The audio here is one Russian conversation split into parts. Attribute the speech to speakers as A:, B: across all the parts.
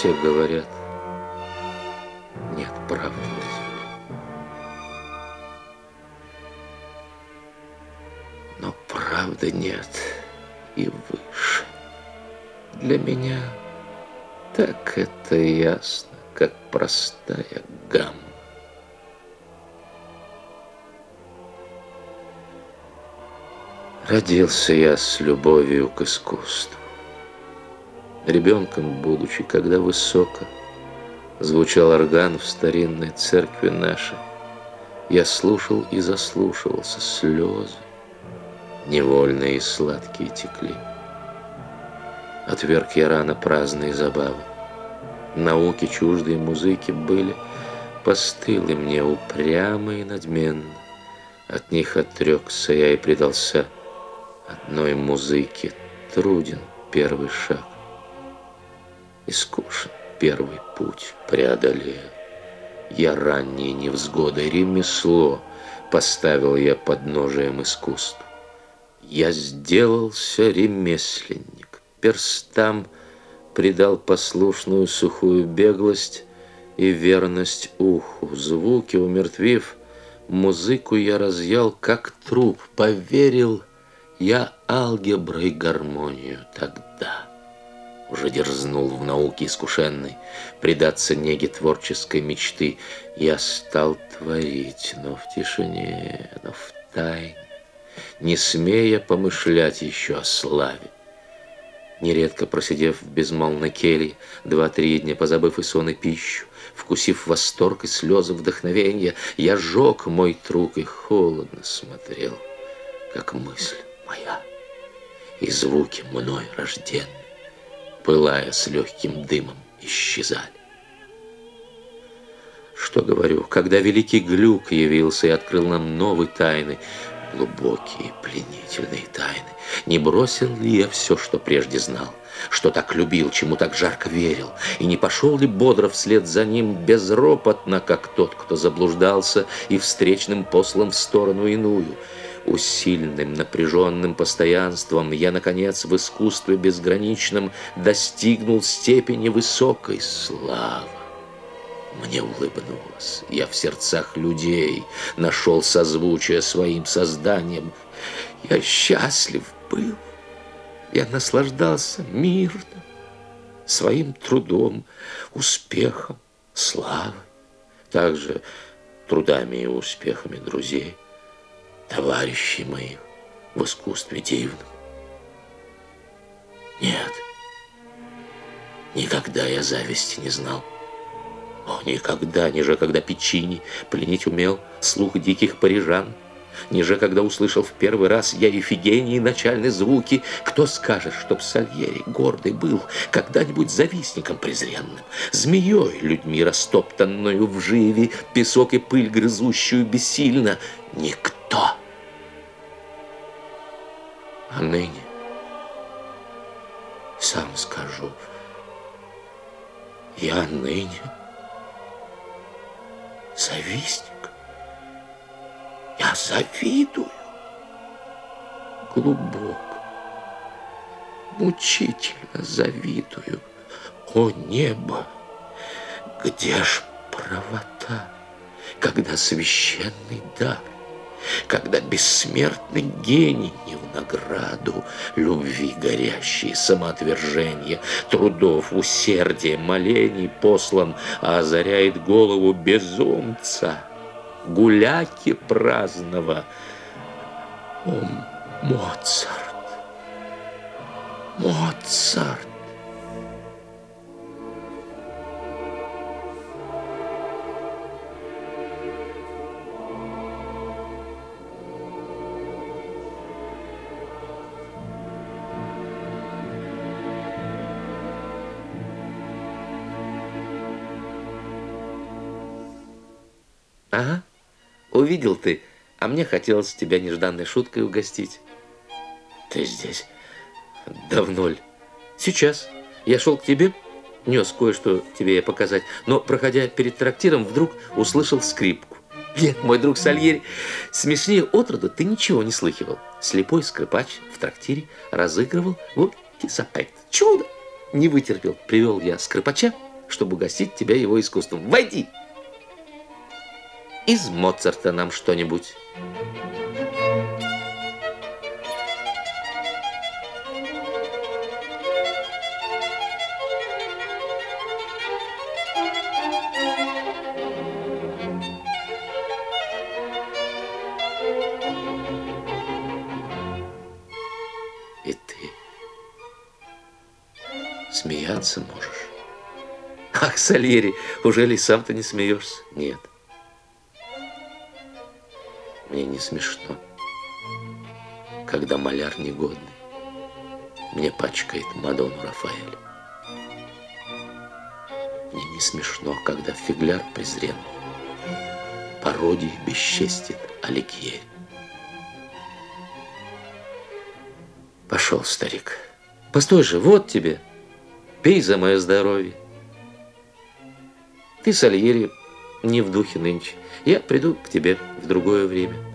A: Все говорят, нет правды на земле. Но правды нет и выше. Для меня так это ясно, как простая гамма. Родился я с любовью к искусству. Ребенком будучи, когда высоко Звучал орган в старинной церкви нашей, Я слушал и заслушивался слезы, Невольные и сладкие текли. Отверг я рано праздные забавы, Науки чуждые музыки были Постылы мне упрямы и надменны. От них отрекся я и предался одной музыке труден первый шаг и скучен первый путь преодолея. Я ранние невзгоды ремесло поставил я под ножием искусства. Я сделался ремесленник, перстам придал послушную сухую беглость и верность уху. Звуки умертвив, музыку я разъял, как труп, поверил — я алгеброй гармонию тогда уже дерзнул в науке искушенной предаться неге творческой мечты. Я стал творить, но в тишине, но в тайне, не смея помышлять еще о славе. Нередко просидев в безмолвной келье, два-три дня позабыв и сон, и пищу, вкусив восторг и слезы вдохновения, я жег мой труд и холодно смотрел, как мысль моя, и звуки мной рожденные, пылая с легким дымом, исчезали. Что говорю, когда великий глюк явился и открыл нам новые тайны, глубокие, пленительные тайны, не бросил ли я все, что прежде знал, что так любил, чему так жарко верил, и не пошел ли бодро вслед за ним безропотно, как тот, кто заблуждался и встречным послом в сторону иную, Усиленным, напряженным постоянством я, наконец, в искусстве безграничном достигнул степени высокой славы. Мне улыбнулось. Я в сердцах людей нашел созвучие своим созданием. Я счастлив был. Я наслаждался мирно, своим трудом, успехом, славой, также трудами и успехами друзей товарищей моих в искусстве дивном. Нет, никогда я зависти не знал. О, никогда, ниже когда печини пленить умел слух диких парижан, ниже когда услышал в первый раз я Ефигении начальные звуки, кто скажет, чтоб Сальери гордый был когда-нибудь завистником презренным, змеей людьми растоптанную в живе, песок и пыль грызущую бессильно, никто. А ныне, сам скажу, я ныне завистник. Я завидую глубоко, мучительно завидую. О небо, где ж правота, когда священный дар когда бессмертный гений не в награду любви горящие самоотвержения, трудов, усердия, молений послан, а озаряет голову безумца, гуляки праздного. О, Моцарт! Моцарт! Ага, увидел ты, а мне хотелось тебя нежданной шуткой угостить. Ты здесь? Давно ли? Сейчас. Я шел к тебе, нес кое-что тебе показать, но, проходя перед трактиром, вдруг услышал скрипку. Нет, мой друг Сальери, смешнее отроду ты ничего не слыхивал. Слепой скрипач в трактире разыгрывал вот кисапет. Чудо! Не вытерпел, привел я скрипача, чтобы угостить тебя его искусством. Войди! Из Моцарта нам что-нибудь. И ты смеяться можешь. Ах, Сальери, уже ли сам ты не смеешься? Нет. Смешно, когда маляр негодный мне пачкает Мадонну Рафаэль. Мне не смешно, когда фигляр презрен пародии бесчестит Аликьерь. Пошел старик. Постой же, вот тебе. Пей за мое здоровье. Ты, Сальери, не в духе нынче. Я приду к тебе в другое время.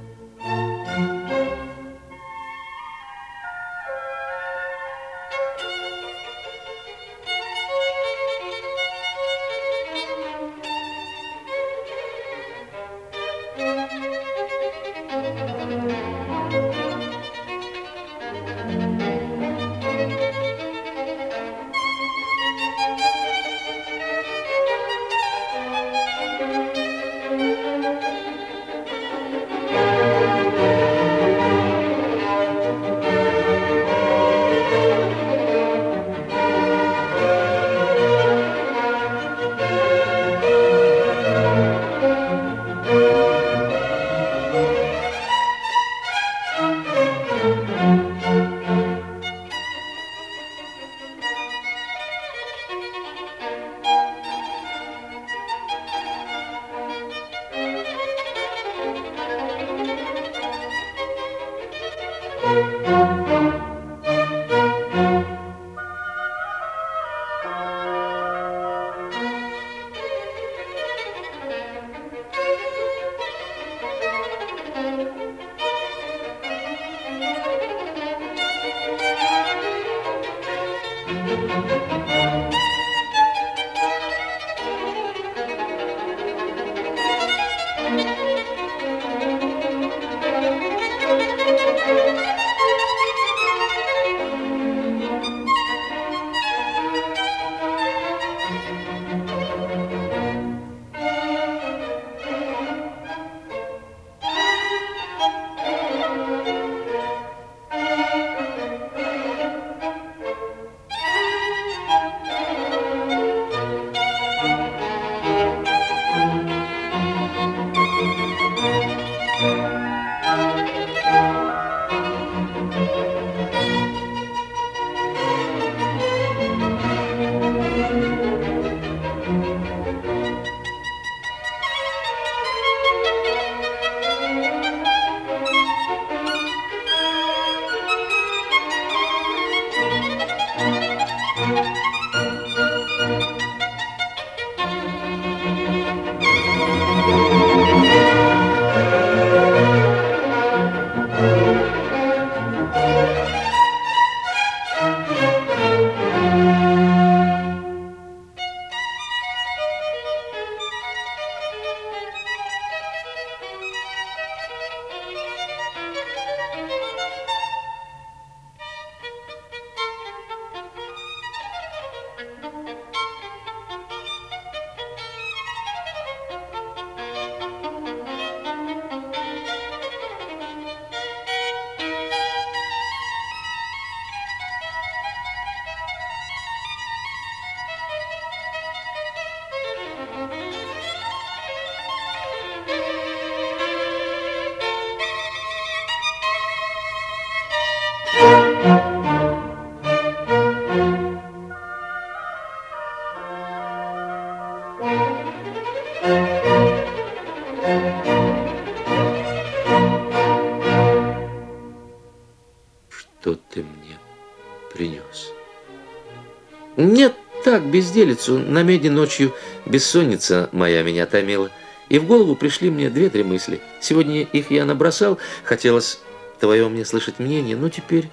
A: Безделицу. На медне ночью бессонница моя меня томила. И в голову пришли мне две-три мысли. Сегодня их я набросал. Хотелось твое мне слышать мнение, но теперь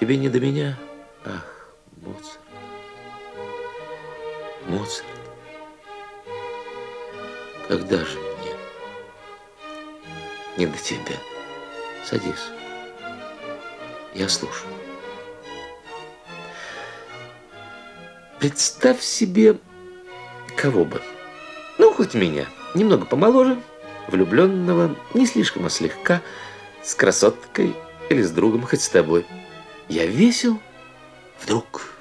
A: тебе не до меня. Представь себе кого бы. Ну, хоть меня. Немного помоложе, влюбленного, не слишком, а слегка, с красоткой или с другом, хоть с тобой. Я весел, вдруг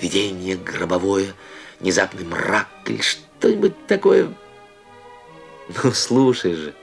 A: видение гробовое, внезапный мрак или что-нибудь такое. Ну, слушай же.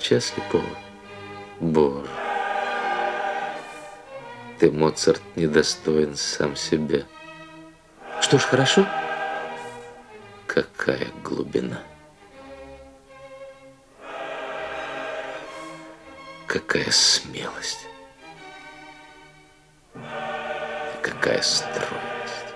A: Скрипача слепого. Боже, ты, Моцарт, недостоин сам себя. Что ж, хорошо. Какая глубина. Какая смелость. Какая стройность.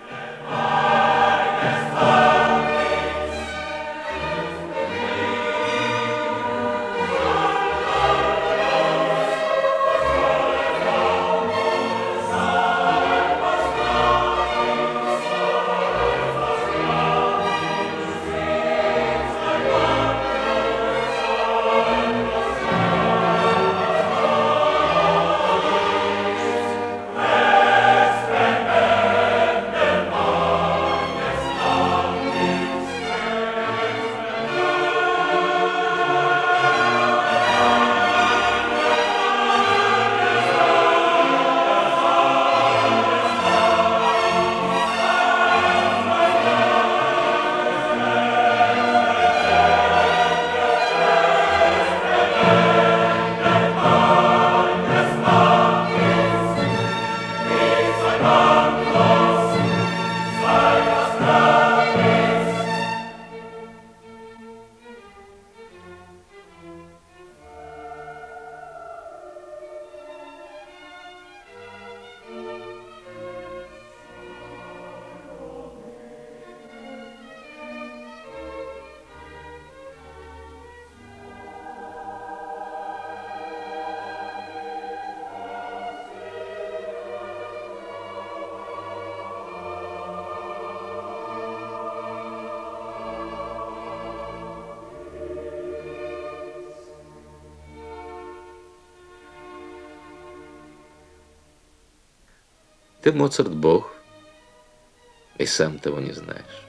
A: Ты, Моцарт, бог, и сам того не знаешь.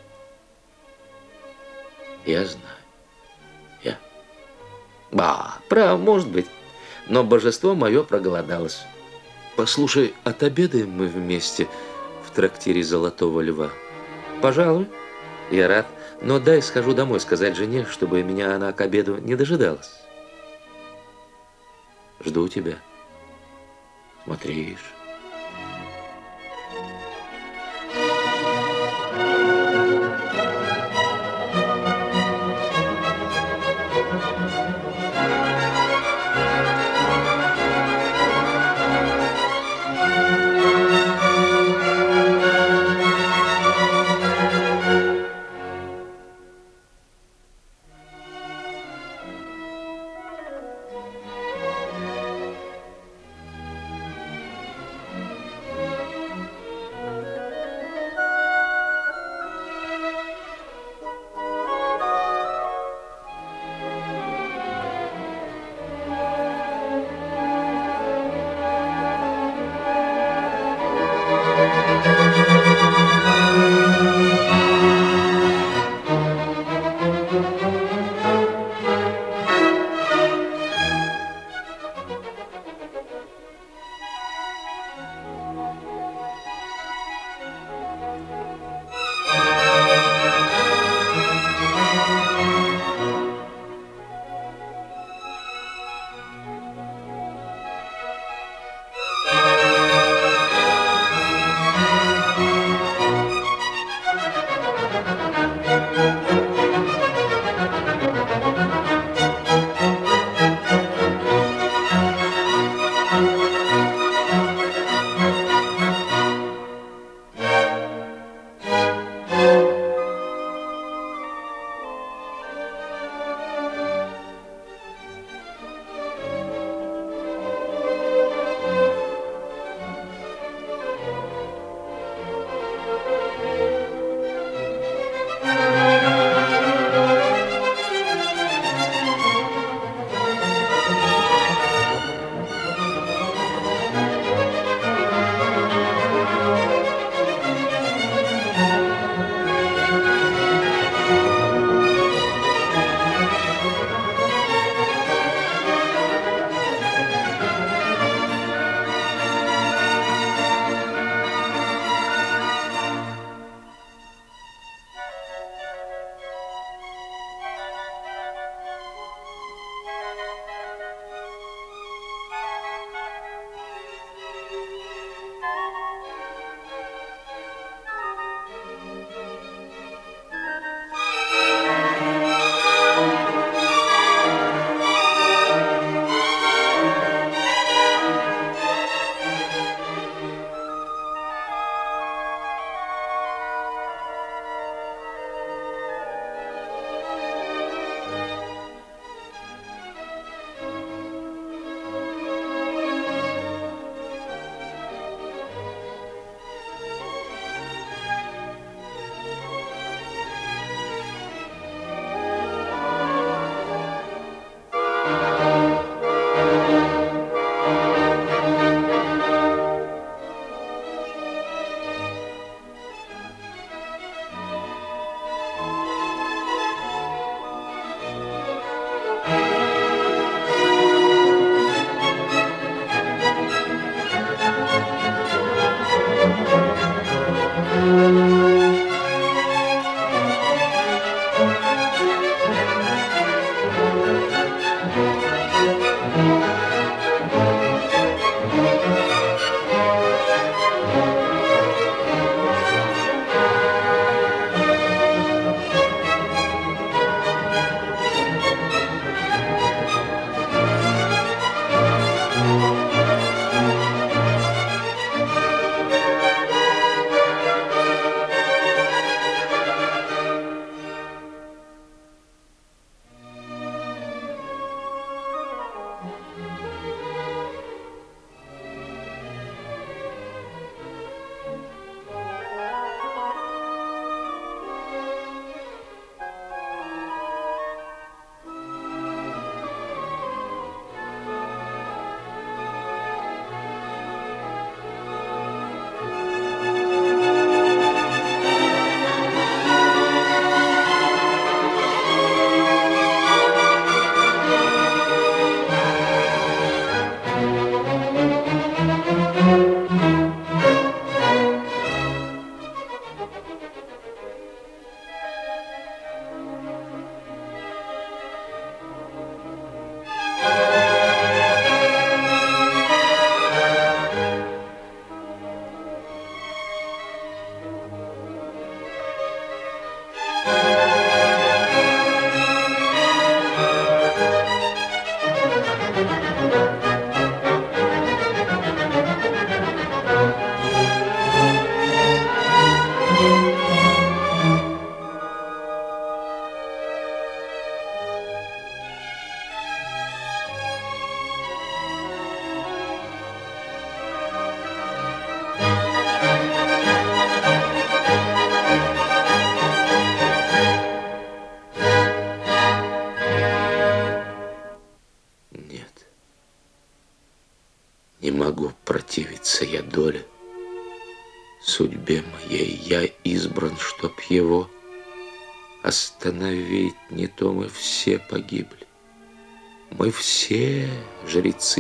A: Я знаю. Я. Ба, прав, может быть. Но божество мое проголодалось. Послушай, отобедаем мы вместе в трактире Золотого Льва. Пожалуй, я рад. Но дай схожу домой сказать жене, чтобы меня она к обеду не дожидалась. Жду тебя. Смотришь.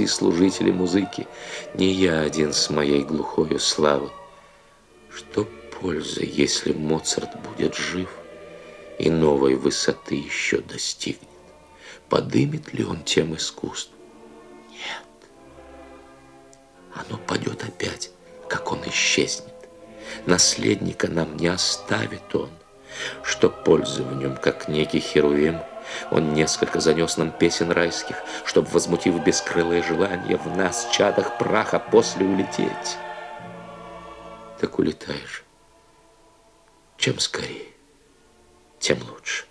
A: Жрецы, служители музыки, не я один с моей глухою славой. Что польза, если Моцарт будет жив и новой высоты еще достигнет? Подымет ли он тем искусств? Нет. Оно падет опять, как он исчезнет. Наследника нам не оставит он. Что пользы в нем, как некий херувим, он несколько занес нам песен райских, Чтоб, возмутив бескрылое желание, В нас, чадах праха, после улететь. Так улетаешь. Чем скорее, тем лучше.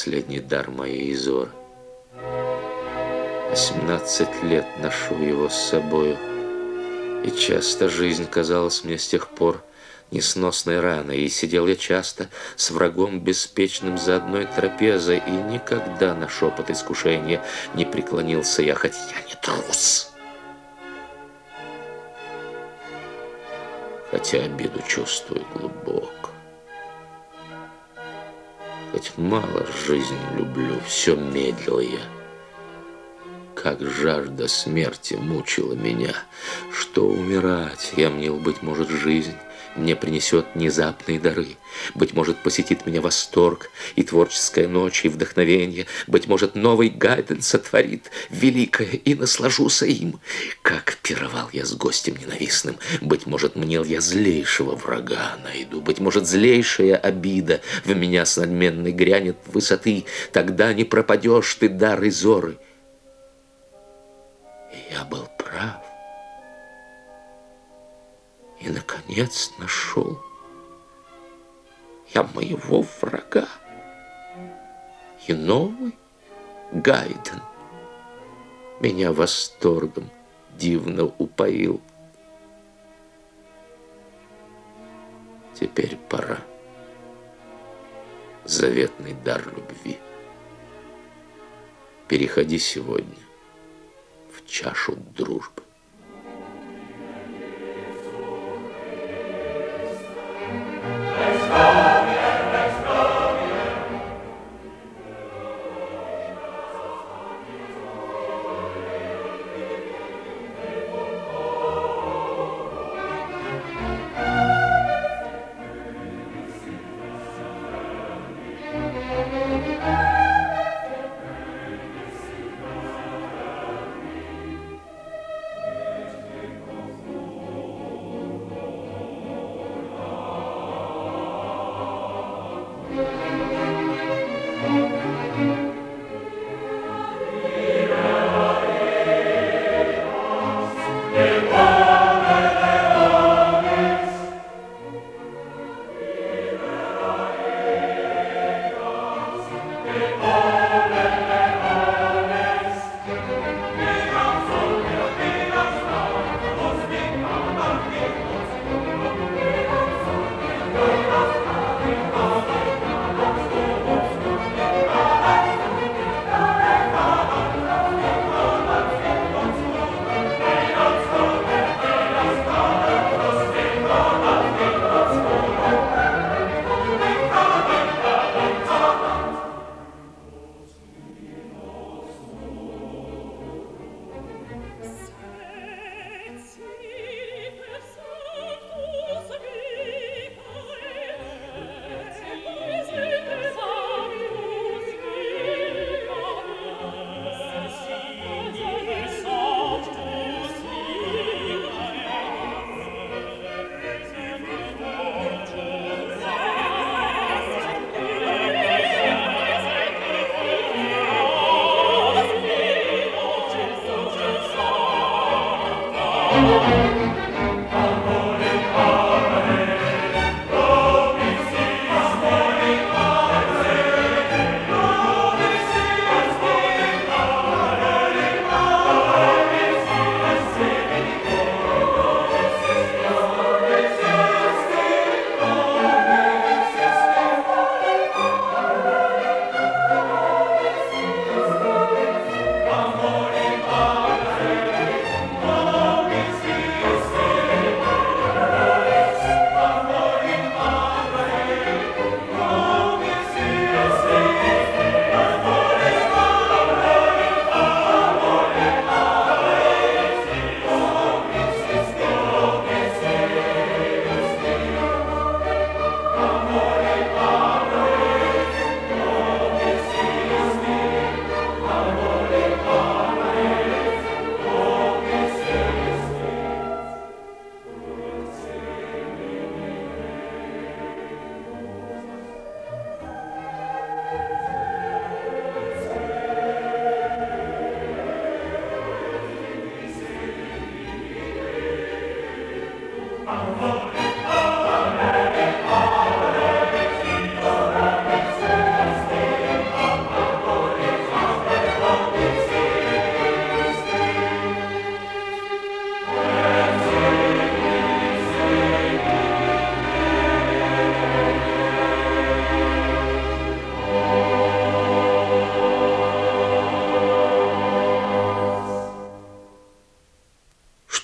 A: Последний дар моей Изоры. 18 лет ношу его с собою, и часто жизнь казалась мне с тех пор несносной раной, и сидел я часто с врагом беспечным за одной трапезой, и никогда на шепот искушения не преклонился я, хоть я не трус. Хотя обиду чувствую глубоко. Хоть мало жизнь люблю, все медлил я. Как жажда смерти мучила меня, что умирать, я мнил, быть может, жизнь мне принесет внезапные дары. Быть может, посетит меня восторг и творческая ночь, и вдохновение. Быть может, новый Гайден сотворит великое, и наслажуся им. Как пировал я с гостем ненавистным. Быть может, мнел я злейшего врага найду. Быть может, злейшая обида в меня с надменной грянет высоты. Тогда не пропадешь ты дары зоры. Я был прав и, наконец, нашел я моего врага. И новый Гайден меня восторгом дивно упоил. Теперь пора. Заветный дар любви. Переходи сегодня в чашу дружбы.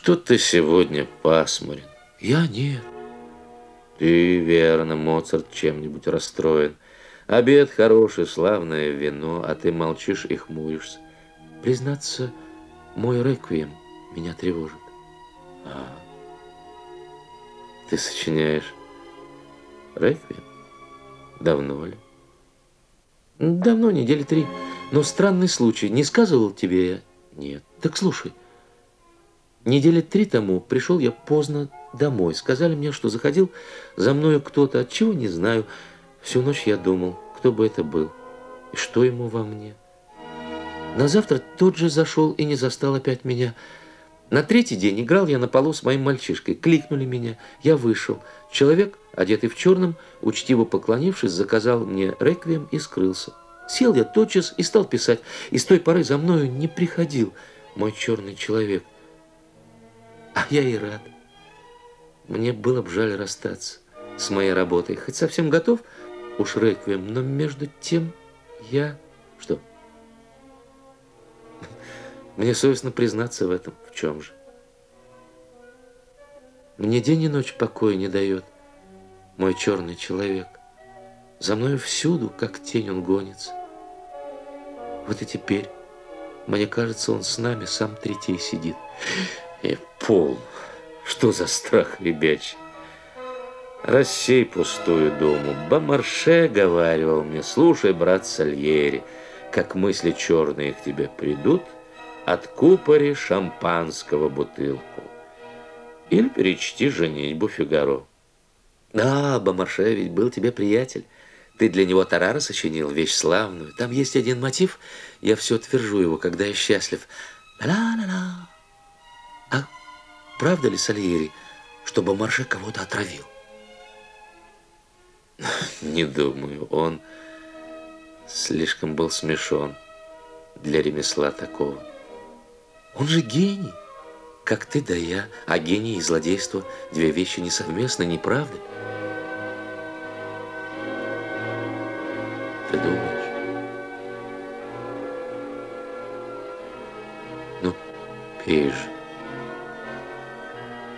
A: Что-то сегодня пасмурен.
B: Я нет.
A: Ты, верно, Моцарт чем-нибудь расстроен. Обед хороший, славное вино, а ты молчишь и хмуришься.
B: Признаться, мой реквием меня тревожит.
A: А, ты сочиняешь реквием? Давно ли?
B: Давно, недели три. Но странный случай. Не сказывал тебе я?
A: Нет.
B: Так слушай. Недели три тому пришел я поздно домой. Сказали мне, что заходил за мною кто-то, от чего не знаю. Всю ночь я думал, кто бы это был и что ему во мне. На завтра тот же зашел и не застал опять меня. На третий день играл я на полу с моим мальчишкой. Кликнули меня. Я вышел. Человек, одетый в черном, учтиво поклонившись, заказал мне реквием и скрылся. Сел я тотчас и стал писать. И с той поры за мною не приходил мой черный человек. А я и рад. Мне было бы жаль расстаться с моей работой. Хоть совсем готов, уж реквием, но между тем я... Что? Мне совестно признаться в этом. В чем же? Мне день и ночь покоя не дает мой черный человек. За мною всюду, как тень, он гонится. Вот и теперь, мне кажется, он с нами сам третий сидит.
A: И пол. Что за страх ребячий? Рассей пустую думу. Бомарше говаривал мне, слушай, брат Сальери, как мысли черные к тебе придут, откупори шампанского бутылку. Или перечти женитьбу Фигаро.
B: А, Бомарше ведь был тебе приятель. Ты для него тарара сочинил, вещь славную. Там есть один мотив, я все твержу его, когда я счастлив. Ла-ла-ла. Правда ли, Сальери, чтобы Марше кого-то отравил? Не думаю, он слишком был смешон для ремесла такого. Он же гений, как ты да я, а гений и злодейство – две вещи несовместны, не правда? Ты думаешь? Ну, пей же.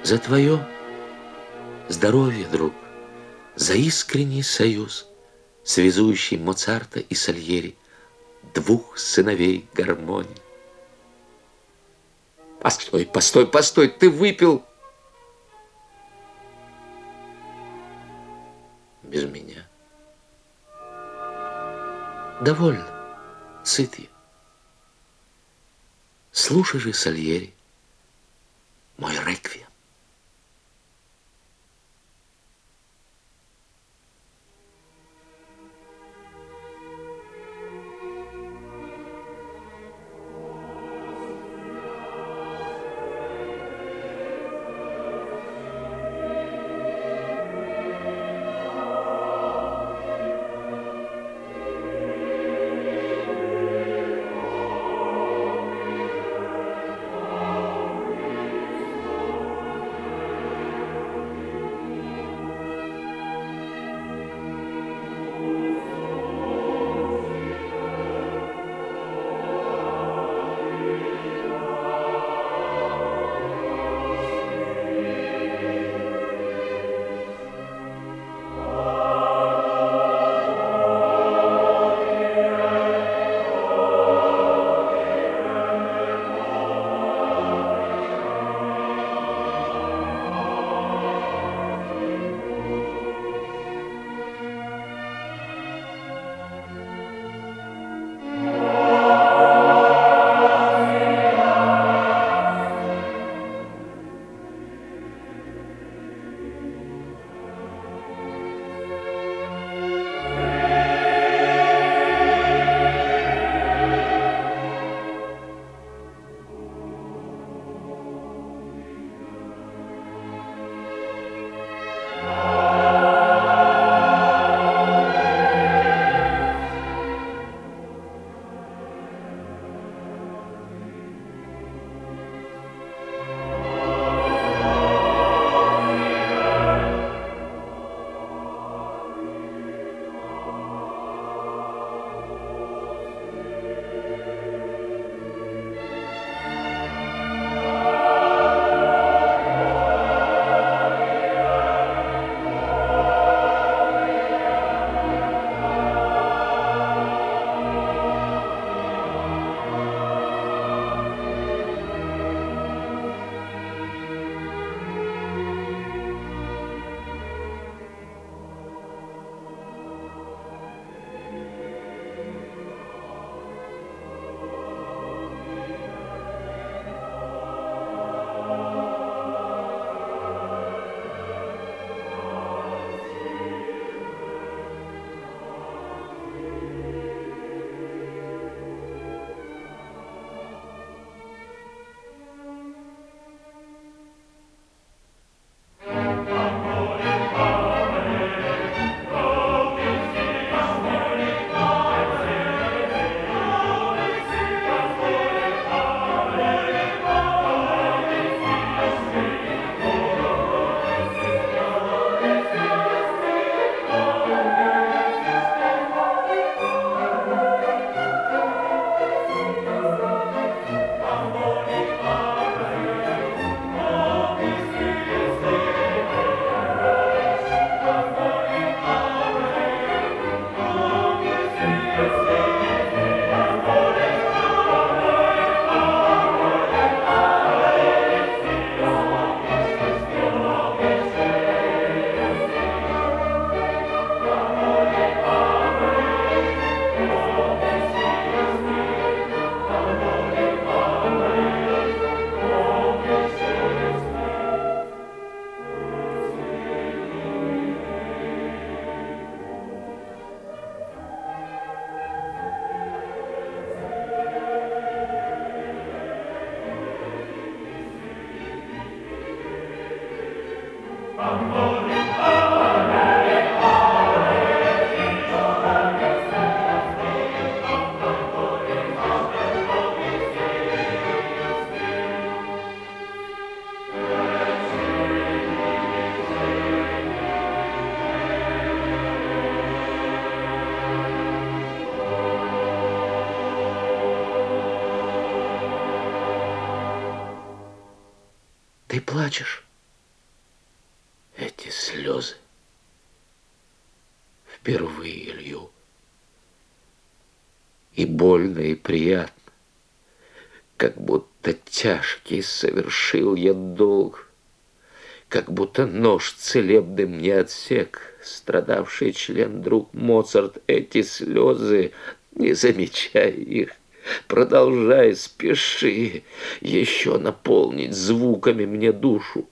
B: За твое здоровье, друг, за искренний союз, связующий Моцарта и Сальери, двух сыновей гармонии. Постой, постой, постой, ты выпил без меня. Довольно, сыт я. Слушай же, Сальери,
A: Bye. Больно, и приятно. Как будто тяжкий совершил я долг. Как будто нож целебный мне отсек. Страдавший член друг Моцарт эти слезы, не замечая их, Продолжай, спеши, еще наполнить звуками мне душу.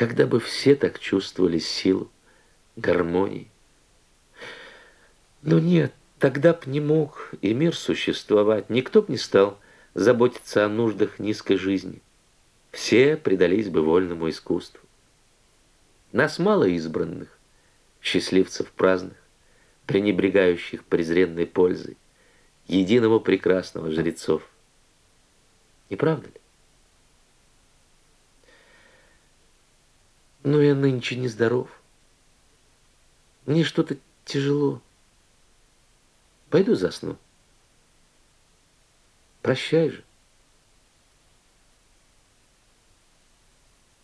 B: Когда бы все так чувствовали силу, гармонии. Но нет, тогда б не мог и мир существовать, никто б не стал заботиться о нуждах низкой жизни. Все предались бы вольному искусству. Нас мало избранных, счастливцев праздных, пренебрегающих презренной пользой, единого прекрасного жрецов. Не правда ли? Но я нынче нездоров. Мне что-то тяжело. Пойду засну. Прощай же.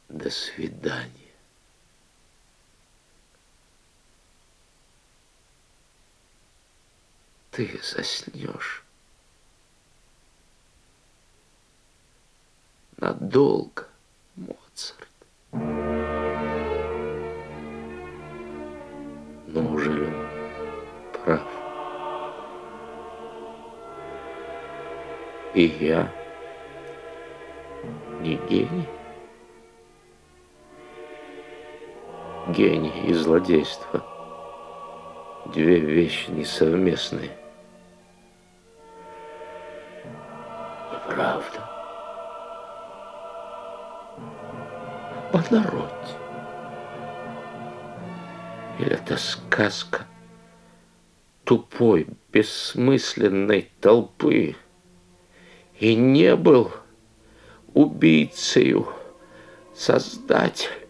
A: До свидания. Ты заснешь. Надолго, Моцарт.
B: Но неужели он прав? И я не гений? Гений и злодейство. Две вещи несовместные.
A: Правда.
B: По народе. Это сказка тупой, бессмысленной толпы? И не был убийцею создатель?